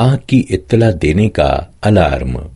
आग की इत्तला देने का अलार्म।